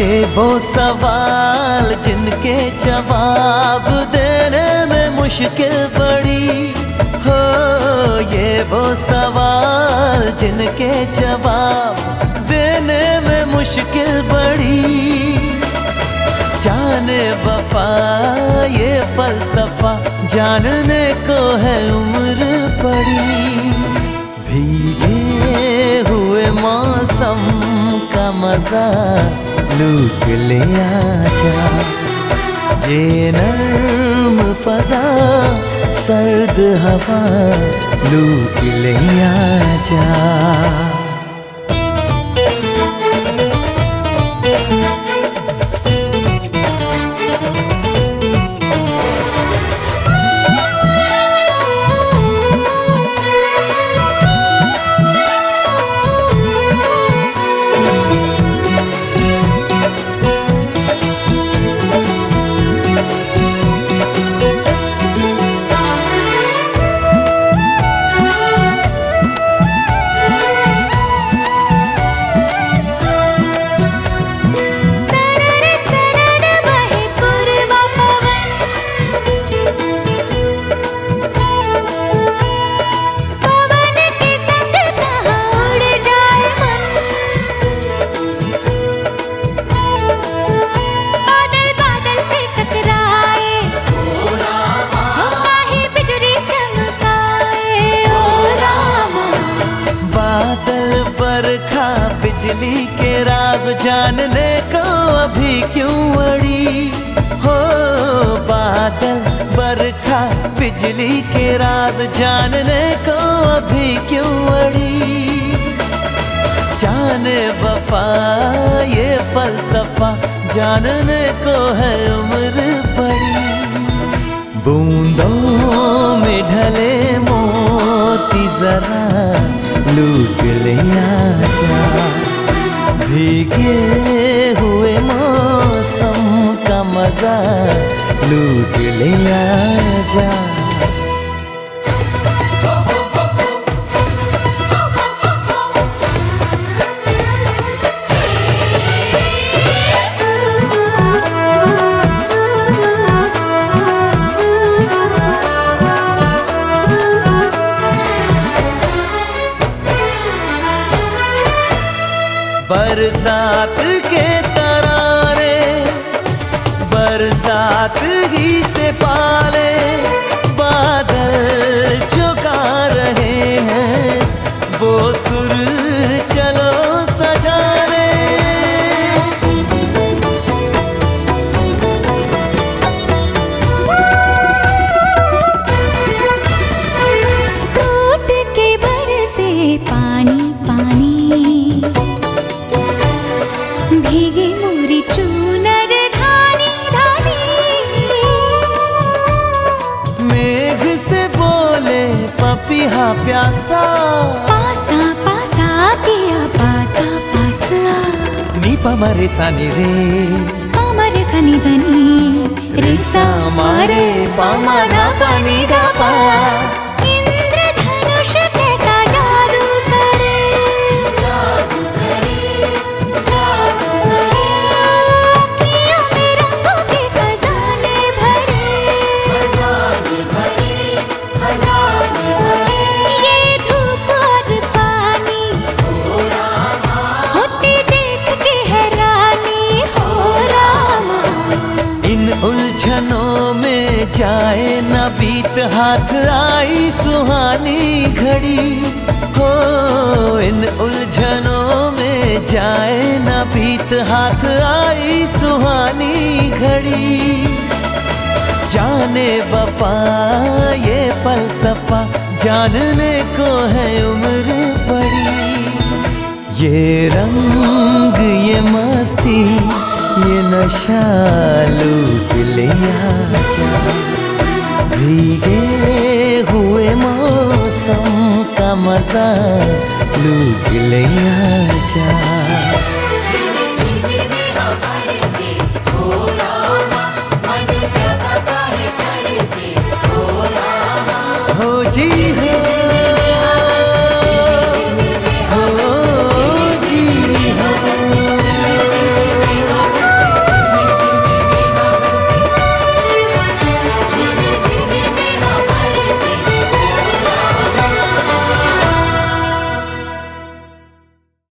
ये वो सवाल जिनके जवाब देने में मुश्किल पड़ी। हो, ये वो सवाल जिनके जवाब देने में मुश्किल पड़ी। जाने वफा, ये फलसफा जानने को है उम्र पड़ी। मज़ा लूट ले आजा। ये नर्म फजा सर्द हवा लूट ले आजा। जानने को अभी क्यों अड़ी? हो बादल, बरखा, बिजली के राज जानने को अभी क्यों अड़ी? जाने वफा, ये फलसफा जानने को है उम्र पड़ी बूंदों में ढले मोती जरा लूट ले आजा। भीगे हुए मौसम का मज़ा लूट ले आजा बरसात ही से पाले बादल झुका रहे हैं। वो सुर चलो सजा पासा। पासा पिया पासा पासा। नी पमरे सानी रे। पामरे सनी दनी रेसा मारे पामाना पानी दा जाए न बीत हाथ आई सुहानी घड़ी। हो, इन उलझनों में जाए न बीत हाथ आई सुहानी घड़ी। जाने बपा ये फलसफा जानने को है उम्र पड़ी ये रंग, ये मस्ती, ये नशा लूट ले आजा भीगे हुए मौसम का मज़ा लूट ले आजा